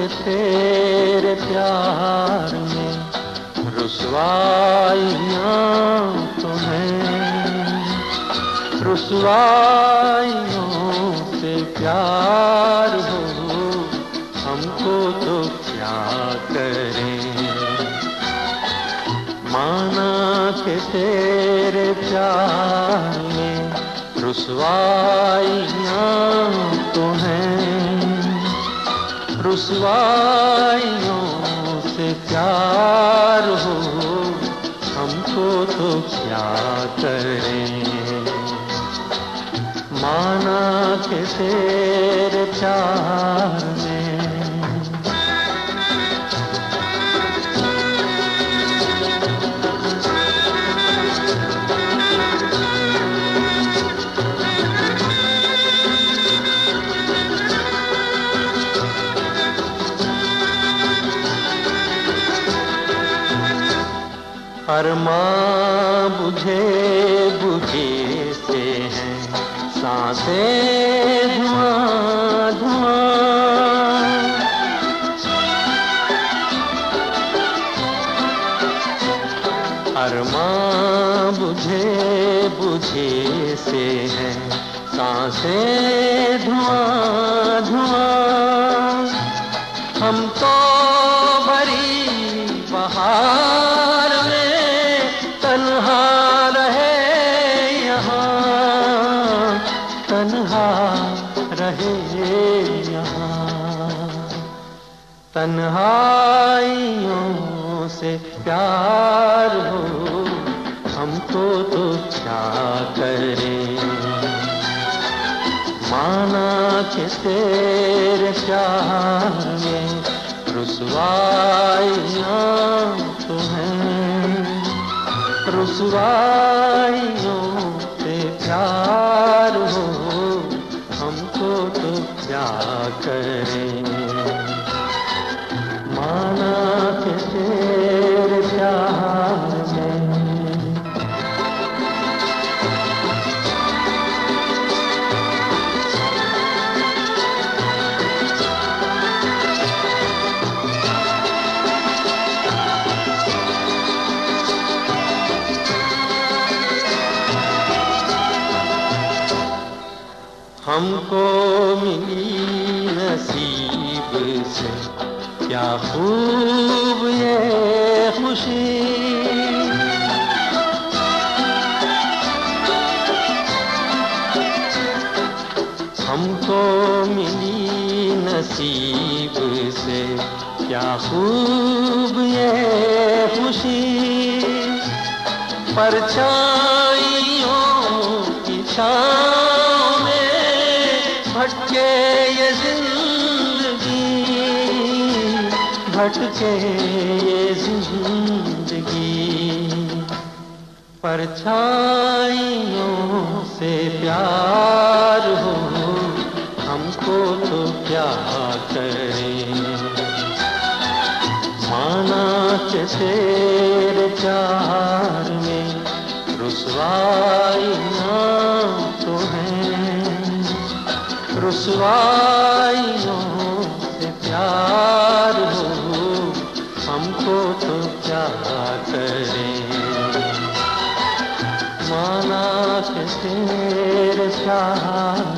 तेरे प्यार में रुसवाइयाँ तुम्हें। रुसवाइयों से प्यार हो, हमको तो क्या करें? माना के तेरे प्यार में रुसवाइयाँ रुसवाइयों से प्यार हो हमको तो क्या करें? माना के तेरे प्यार में अरमा बुझे बुझे से हैं। साँसें धुआँ धुआँ। अरमा बुझे बुझे से हैं। साँसें धुआँ धुआँ। हम तो रहे यहाँ तन्हाइयों से प्यार हो हमको तो क्या करें? माना के तेरे प्यार में रुसवाइयाँ तुम्हें रुसवाइयों से प्यार हमको तो क्या करें? माना के तेरे प्यार हमको मिली नसीब से। क्या खूब ये खुशी। हमको मिली नसीब से। क्या खूब ये खुशी। परछाइयों की छाँव भटके ये ज़िंदगी परछाइयों से प्यार हो, हमको तो क्या करें? माना के प्यार में रुसवाइयाँ तो हैं। रुसवाइयों से प्यार हमको तो क्या करें माना के तेरे में